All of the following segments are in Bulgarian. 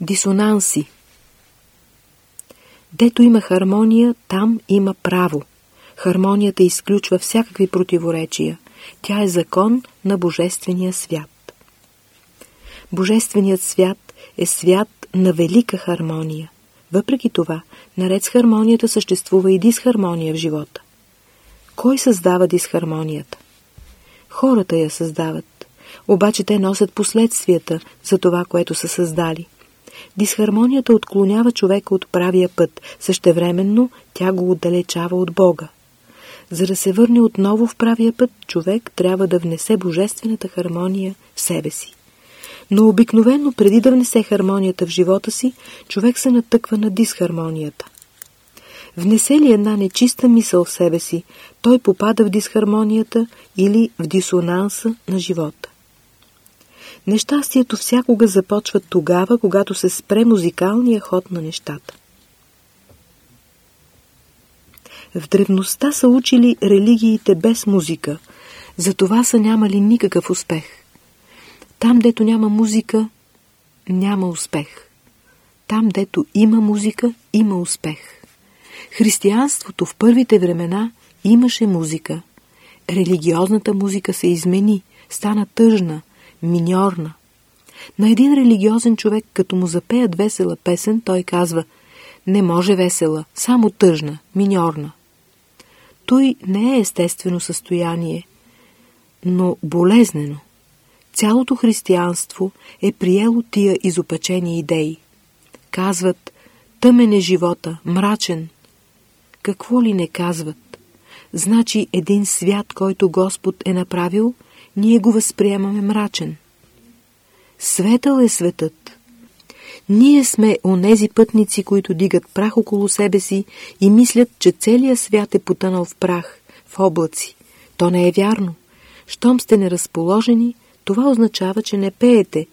Дисонанси Дето има хармония, там има право. Хармонията изключва всякакви противоречия. Тя е закон на Божествения свят. Божественият свят е свят на велика хармония. Въпреки това, наред с хармонията съществува и дисхармония в живота. Кой създава дисхармонията? Хората я създават, обаче те носят последствията за това, което са създали. Дисхармонията отклонява човека от правия път, същевременно тя го отдалечава от Бога. За да се върне отново в правия път, човек трябва да внесе божествената хармония в себе си. Но обикновено, преди да внесе хармонията в живота си, човек се натъква на дисхармонията. Внесе ли една нечиста мисъл в себе си, той попада в дисхармонията или в дисонанса на живота. Нещастието всякога започва тогава, когато се спре музикалния ход на нещата. В древността са учили религиите без музика, затова са нямали никакъв успех. Там, дето няма музика, няма успех. Там, дето има музика, има успех. Християнството в първите времена имаше музика. Религиозната музика се измени, стана тъжна, миньорна. На един религиозен човек, като му запеят весела песен, той казва «Не може весела, само тъжна, миньорна». Той не е естествено състояние, но болезнено. Цялото християнство е приело тия изопачени идеи. Казват, тъмен е живота, мрачен. Какво ли не казват? Значи един свят, който Господ е направил, ние го възприемаме мрачен. Светъл е светът. Ние сме онези пътници, които дигат прах около себе си и мислят, че целият свят е потънал в прах, в облаци. То не е вярно. Щом сте неразположени, това означава, че не пеете,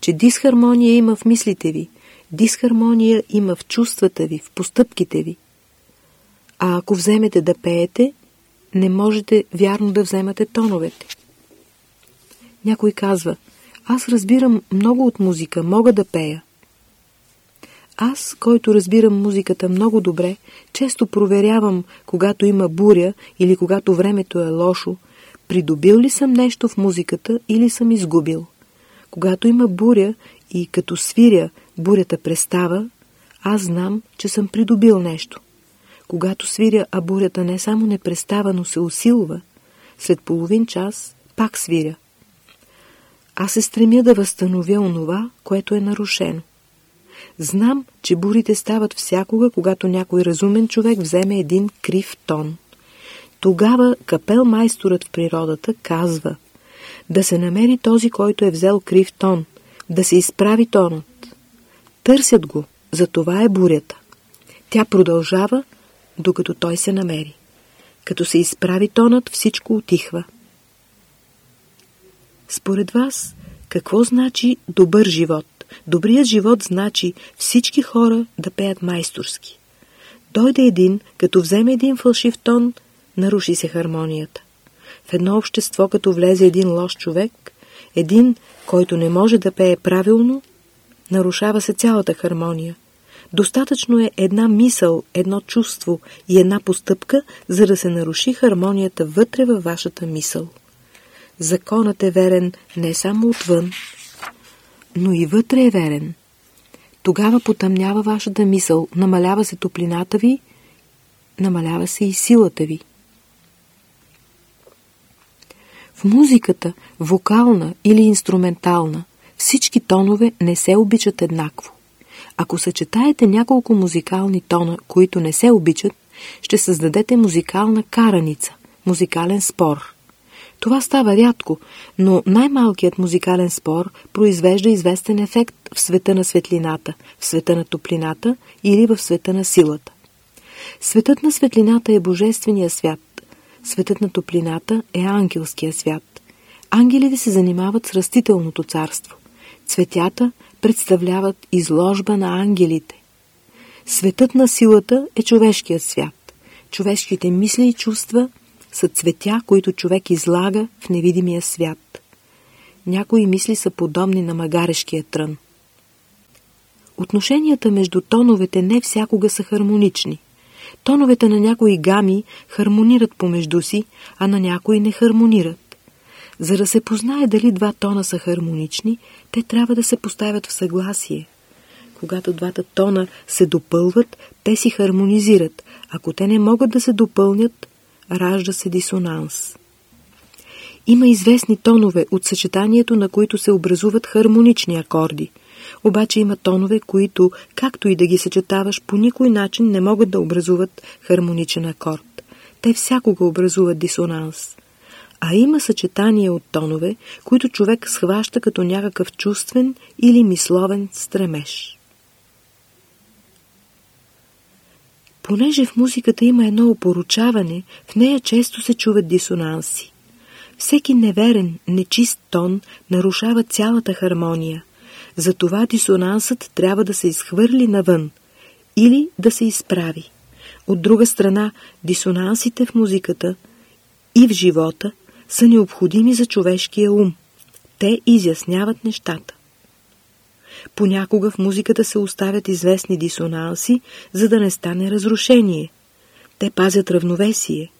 че дисхармония има в мислите ви, дисхармония има в чувствата ви, в постъпките ви. А ако вземете да пеете, не можете вярно да вземате тоновете. Някой казва, аз разбирам много от музика, мога да пея. Аз, който разбирам музиката много добре, често проверявам, когато има буря или когато времето е лошо, придобил ли съм нещо в музиката или съм изгубил. Когато има буря и като свиря бурята престава, аз знам, че съм придобил нещо. Когато свиря, а бурята не само не престава, но се усилва, след половин час пак свиря. Аз се стремя да възстановя онова, което е нарушено. Знам, че бурите стават всякога, когато някой разумен човек вземе един крив тон. Тогава капел майсторът в природата казва да се намери този, който е взел крив тон, да се изправи тонът. Търсят го, за това е бурята. Тя продължава, докато той се намери. Като се изправи тонът, всичко отихва. Според вас, какво значи добър живот? Добрият живот значи всички хора да пеят майсторски. Дойде един, като вземе един фалшив тон, наруши се хармонията. В едно общество, като влезе един лош човек, един, който не може да пее правилно, нарушава се цялата хармония. Достатъчно е една мисъл, едно чувство и една постъпка, за да се наруши хармонията вътре във вашата мисъл. Законът е верен не само отвън, но и вътре е верен. Тогава потъмнява вашата мисъл, намалява се топлината ви, намалява се и силата ви. В музиката, вокална или инструментална, всички тонове не се обичат еднакво. Ако съчетаете няколко музикални тона, които не се обичат, ще създадете музикална караница, музикален спор – това става рядко, но най-малкият музикален спор произвежда известен ефект в света на светлината, в света на топлината или в света на силата. Светът на светлината е божествения свят. Светът на топлината е ангелския свят. Ангелите се занимават с растителното царство. Цветята представляват изложба на ангелите. Светът на силата е човешкият свят. Човешките мисли и чувства са цветя, които човек излага в невидимия свят. Някои мисли са подобни на магарешкия трън. Отношенията между тоновете не всякога са хармонични. Тоновете на някои гами хармонират помежду си, а на някои не хармонират. За да се познае дали два тона са хармонични, те трябва да се поставят в съгласие. Когато двата тона се допълват, те си хармонизират. Ако те не могат да се допълнят, ражда се дисонанс. Има известни тонове от съчетанието, на които се образуват хармонични акорди. Обаче има тонове, които, както и да ги съчетаваш, по никой начин не могат да образуват хармоничен акорд. Те всякога образуват дисонанс. А има съчетание от тонове, които човек схваща като някакъв чувствен или мисловен стремеж. Понеже в музиката има едно опоручаване, в нея често се чуват дисонанси. Всеки неверен, нечист тон нарушава цялата хармония. Затова дисонансът трябва да се изхвърли навън или да се изправи. От друга страна, дисонансите в музиката и в живота са необходими за човешкия ум. Те изясняват нещата. Понякога в музиката се оставят известни дисонанси, за да не стане разрушение. Те пазят равновесие.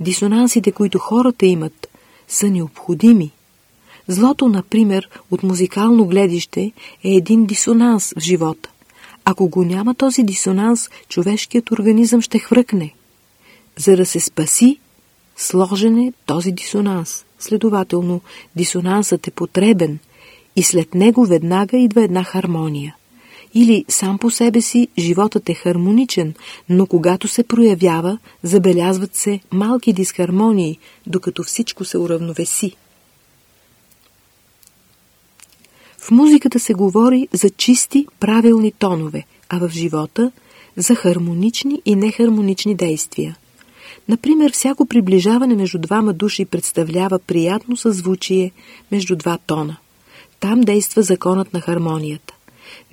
Дисонансите, които хората имат, са необходими. Злото, например, от музикално гледище е един дисонанс в живота. Ако го няма този дисонанс, човешкият организъм ще хвръкне. За да се спаси, сложен е този дисонанс. Следователно, дисонансът е потребен и след него веднага идва една хармония. Или сам по себе си животът е хармоничен, но когато се проявява, забелязват се малки дисхармонии, докато всичко се уравновеси. В музиката се говори за чисти, правилни тонове, а в живота – за хармонични и нехармонични действия. Например, всяко приближаване между двама души представлява приятно съзвучие между два тона. Там действа законът на хармонията.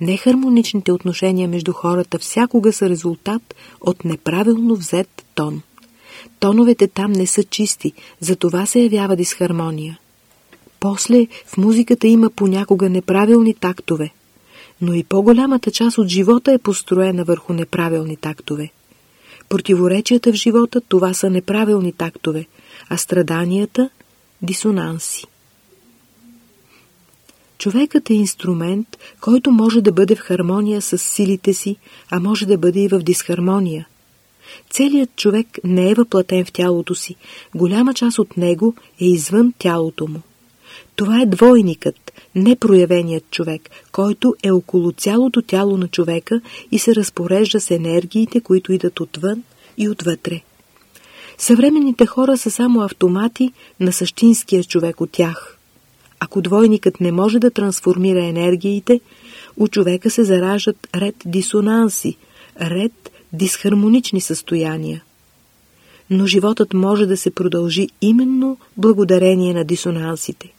Нехармоничните отношения между хората всякога са резултат от неправилно взет тон. Тоновете там не са чисти, затова се явява дисхармония. После в музиката има понякога неправилни тактове, но и по-голямата част от живота е построена върху неправилни тактове. Противоречията в живота това са неправилни тактове, а страданията – дисонанси. Човекът е инструмент, който може да бъде в хармония с силите си, а може да бъде и в дисхармония. Целият човек не е въплатен в тялото си, голяма част от него е извън тялото му. Това е двойникът, непроявеният човек, който е около цялото тяло на човека и се разпорежда с енергиите, които идат отвън и отвътре. Съвременните хора са само автомати на същинския човек от тях. Ако двойникът не може да трансформира енергиите, у човека се зараждат ред дисонанси, ред дисхармонични състояния. Но животът може да се продължи именно благодарение на дисонансите.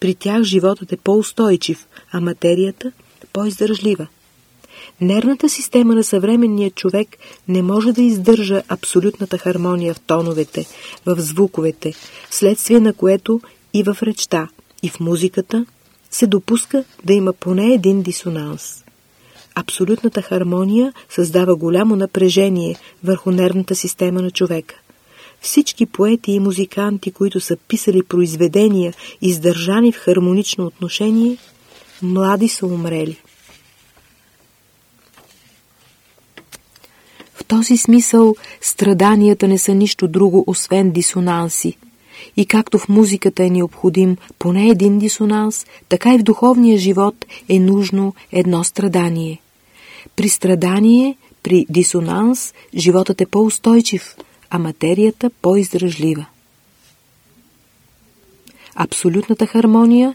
При тях животът е по-устойчив, а материята – по-издържлива. Нервната система на съвременния човек не може да издържа абсолютната хармония в тоновете, в звуковете, вследствие на което и в речта, и в музиката се допуска да има поне един дисонанс. Абсолютната хармония създава голямо напрежение върху нервната система на човека. Всички поети и музиканти, които са писали произведения, издържани в хармонично отношение, млади са умрели. В този смисъл страданията не са нищо друго, освен дисонанси. И както в музиката е необходим поне един дисонанс, така и в духовния живот е нужно едно страдание. При страдание, при дисонанс, животът е по-устойчив, а материята по-издръжлива. Абсолютната хармония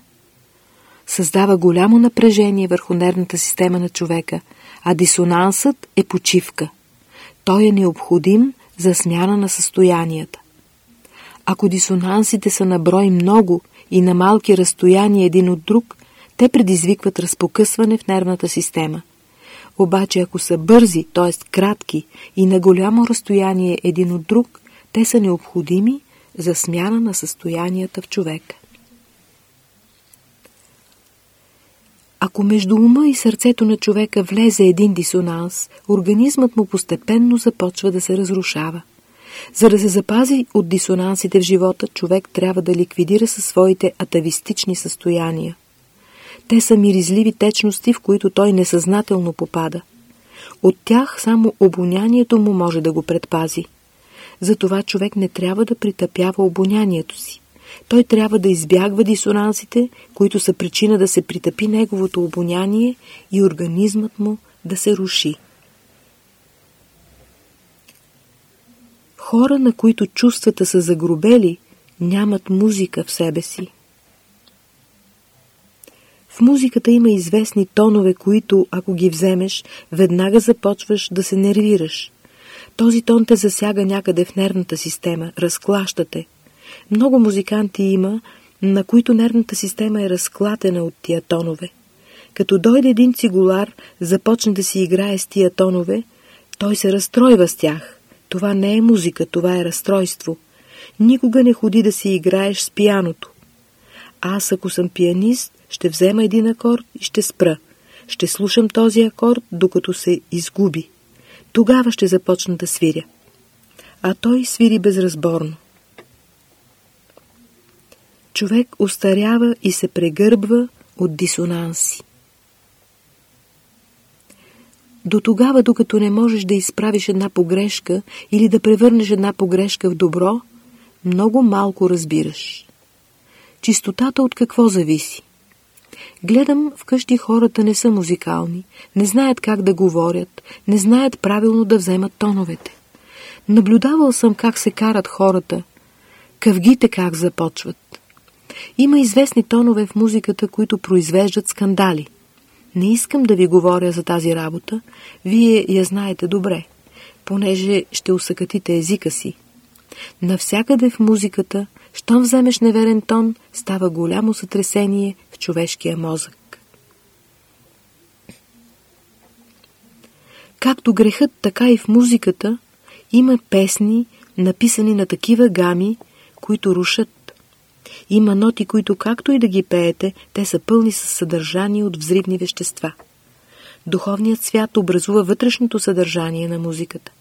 създава голямо напрежение върху нервната система на човека, а дисонансът е почивка. Той е необходим за смяна на състоянията. Ако дисонансите са на брой много и на малки разстояния един от друг, те предизвикват разпокъсване в нервната система. Обаче ако са бързи, т.е. кратки и на голямо разстояние един от друг, те са необходими за смяна на състоянията в човека. Ако между ума и сърцето на човека влезе един дисонанс, организмът му постепенно започва да се разрушава. За да се запази от дисонансите в живота, човек трябва да ликвидира със своите атавистични състояния. Те са миризливи течности, в които той несъзнателно попада. От тях само обонянието му може да го предпази. Затова човек не трябва да притъпява обонянието си. Той трябва да избягва дисонансите, които са причина да се притъпи неговото обоняние и организмът му да се руши. Хора, на които чувствата са загробели, нямат музика в себе си. В музиката има известни тонове, които, ако ги вземеш, веднага започваш да се нервираш. Този тон те засяга някъде в нервната система, разклаща те. Много музиканти има, на които нервната система е разклатена от тия тонове. Като дойде един цигулар, започне да си играе с тия тонове, той се разстройва с тях. Това не е музика, това е разстройство. Никога не ходи да си играеш с пияното. Аз, ако съм пианист, ще взема един акорд и ще спра. Ще слушам този акорд, докато се изгуби. Тогава ще започна да свиря. А той свири безразборно. Човек устарява и се прегърбва от дисонанси. До тогава, докато не можеш да изправиш една погрешка или да превърнеш една погрешка в добро, много малко разбираш. Чистотата от какво зависи? Гледам, вкъщи хората не са музикални, не знаят как да говорят, не знаят правилно да вземат тоновете. Наблюдавал съм как се карат хората, къвгите как започват. Има известни тонове в музиката, които произвеждат скандали. Не искам да ви говоря за тази работа, вие я знаете добре, понеже ще усъкатите езика си. Навсякъде в музиката, щом вземеш неверен тон, става голямо сътресение в човешкия мозък. Както грехът, така и в музиката има песни, написани на такива гами, които рушат. Има ноти, които както и да ги пеете, те са пълни с съдържание от взривни вещества. Духовният свят образува вътрешното съдържание на музиката.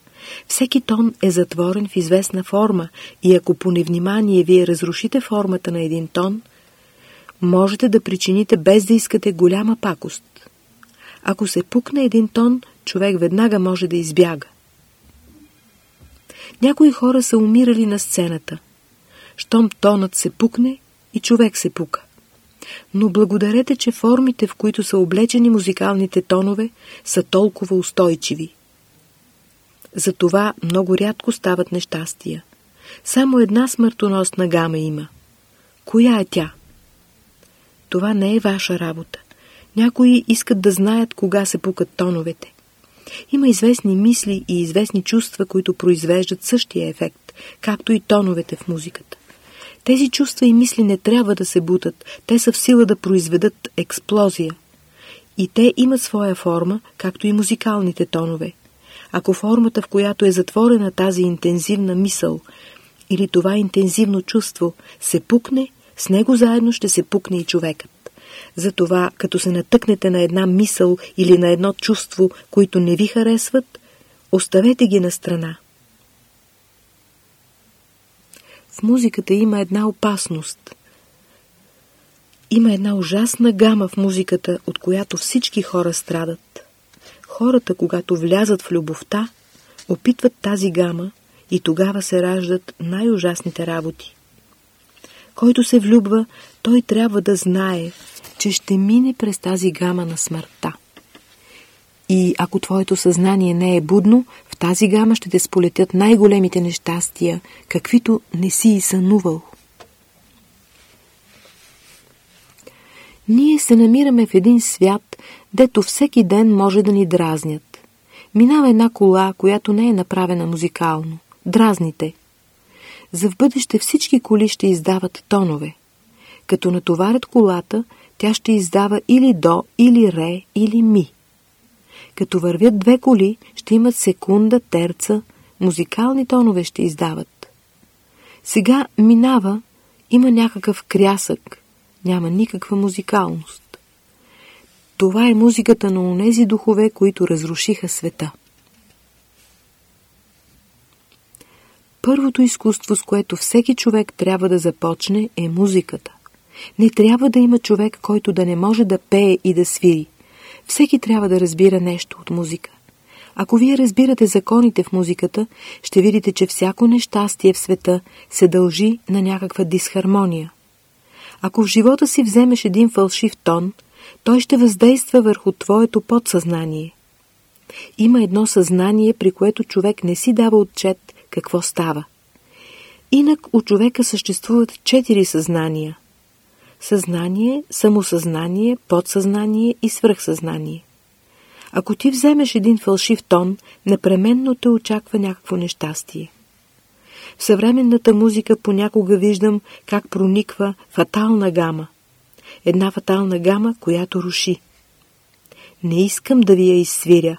Всеки тон е затворен в известна форма и ако по невнимание вие разрушите формата на един тон, можете да причините без да искате голяма пакост. Ако се пукне един тон, човек веднага може да избяга. Някои хора са умирали на сцената. Щом тонът се пукне и човек се пука. Но благодарете, че формите, в които са облечени музикалните тонове, са толкова устойчиви. Затова много рядко стават нещастия. Само една смъртоносна гама има. Коя е тя? Това не е ваша работа. Някои искат да знаят кога се пукат тоновете. Има известни мисли и известни чувства, които произвеждат същия ефект, както и тоновете в музиката. Тези чувства и мисли не трябва да се бутат, те са в сила да произведат експлозия. И те имат своя форма, както и музикалните тонове. Ако формата, в която е затворена тази интензивна мисъл или това интензивно чувство се пукне, с него заедно ще се пукне и човекът. Затова, като се натъкнете на една мисъл или на едно чувство, които не ви харесват, оставете ги на страна. В музиката има една опасност. Има една ужасна гама в музиката, от която всички хора страдат. Хората, когато влязат в любовта, опитват тази гама и тогава се раждат най-ужасните работи. Който се влюбва, той трябва да знае, че ще мине през тази гама на смъртта. И ако твоето съзнание не е будно, тази гама ще те сполетят най-големите нещастия, каквито не си и сънувал. Ние се намираме в един свят, дето всеки ден може да ни дразнят. Минава една кола, която не е направена музикално. Дразните. За в бъдеще всички коли ще издават тонове. Като натоварят колата, тя ще издава или до, или ре, или ми. Като вървят две коли, ще имат секунда, терца, музикални тонове ще издават. Сега минава, има някакъв крясък, няма никаква музикалност. Това е музиката на онези духове, които разрушиха света. Първото изкуство, с което всеки човек трябва да започне, е музиката. Не трябва да има човек, който да не може да пее и да свири. Всеки трябва да разбира нещо от музика. Ако вие разбирате законите в музиката, ще видите, че всяко нещастие в света се дължи на някаква дисхармония. Ако в живота си вземеш един фалшив тон, той ще въздейства върху твоето подсъзнание. Има едно съзнание, при което човек не си дава отчет какво става. Инак у човека съществуват четири съзнания. Съзнание, самосъзнание, подсъзнание и свръхсъзнание. Ако ти вземеш един фалшив тон, непременно те очаква някакво нещастие. В съвременната музика понякога виждам как прониква фатална гама. Една фатална гама, която руши. Не искам да ви я изсвиря.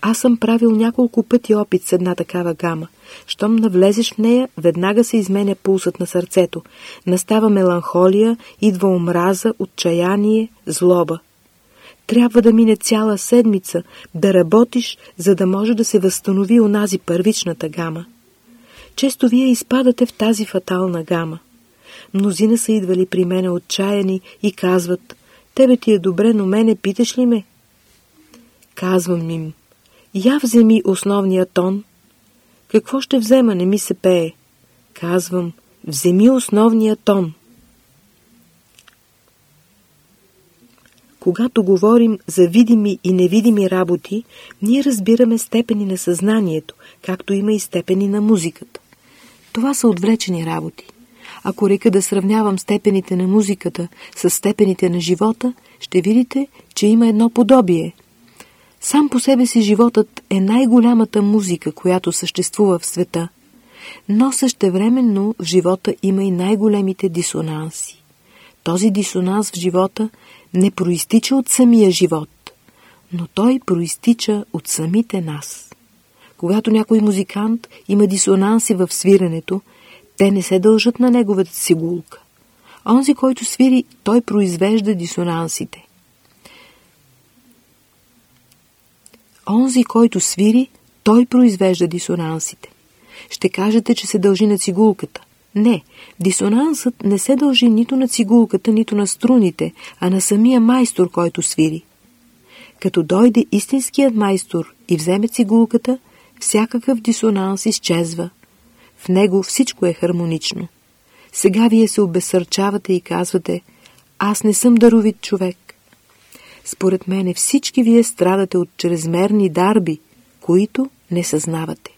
Аз съм правил няколко пъти опит с една такава гама. Щом навлезеш в нея, веднага се изменя пулсът на сърцето. Настава меланхолия, идва омраза, отчаяние, злоба. Трябва да мине цяла седмица, да работиш, за да може да се възстанови онази първичната гама. Често вие изпадате в тази фатална гама. Мнозина са идвали при мене отчаяни и казват, тебе ти е добре, но мене питаш ли ме? Казвам им, я вземи основния тон. Какво ще взема, не ми се пее? Казвам, вземи основния тон. Когато говорим за видими и невидими работи, ние разбираме степени на съзнанието, както има и степени на музиката. Това са отвлечени работи. Ако река да сравнявам степените на музиката с степените на живота, ще видите, че има едно подобие. Сам по себе си животът е най-голямата музика, която съществува в света, но същевременно в живота има и най-големите дисонанси. Този дисонанс в живота не проистича от самия живот, но той проистича от самите нас. Когато някой музикант има дисонанси в свирането, те не се дължат на неговата сигулка. Онзи, който свири, той произвежда дисонансите. Онзи, който свири, той произвежда дисонансите. Ще кажете, че се дължи на цигулката. Не, дисонансът не се дължи нито на цигулката, нито на струните, а на самия майстор, който свири. Като дойде истинският майстор и вземе цигулката, всякакъв дисонанс изчезва. В него всичко е хармонично. Сега вие се обесърчавате и казвате, аз не съм даровит човек. Според мене всички вие страдате от чрезмерни дарби, които не съзнавате.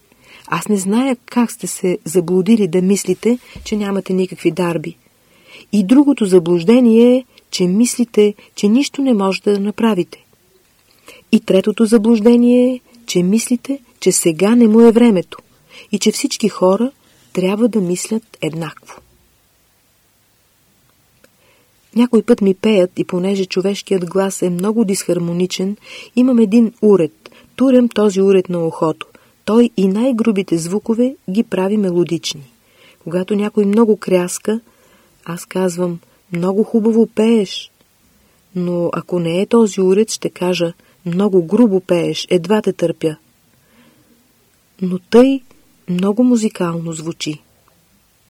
Аз не зная как сте се заблудили да мислите, че нямате никакви дарби. И другото заблуждение е, че мислите, че нищо не можете да направите. И третото заблуждение е, че мислите, че сега не му е времето и че всички хора трябва да мислят еднакво. Някой път ми пеят и понеже човешкият глас е много дисхармоничен, имам един уред, турям този уред на ухото. Той и най-грубите звукове ги прави мелодични. Когато някой много кряска, аз казвам, много хубаво пееш. Но ако не е този уред, ще кажа, много грубо пееш, едва те търпя. Но тъй много музикално звучи.